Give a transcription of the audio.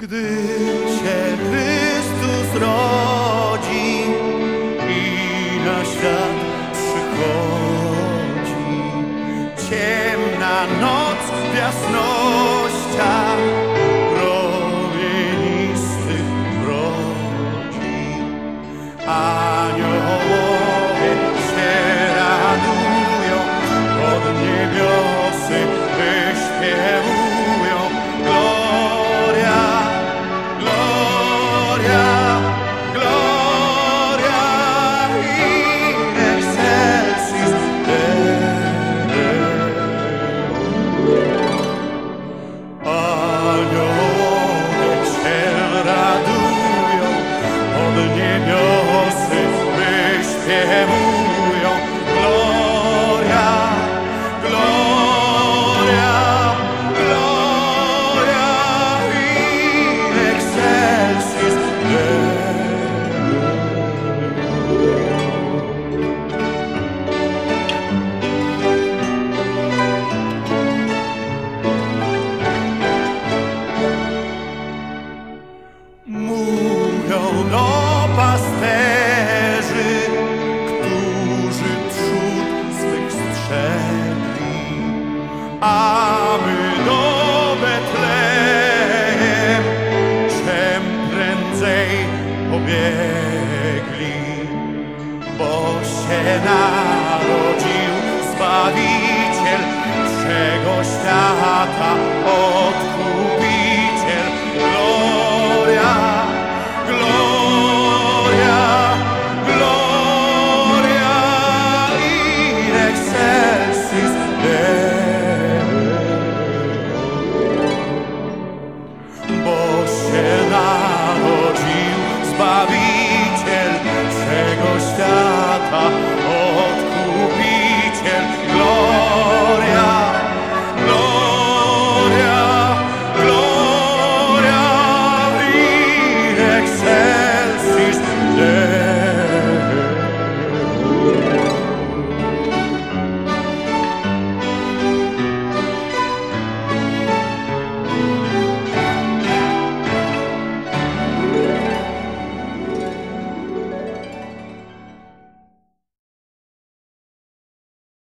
Gdy się Chrystus rodzi i na świat przychodzi, ciemna noc w jasnościach promienistych rodzi. Aniołowie się radują od niebiosy, by. Się narodził Zbawiciel, czego świata.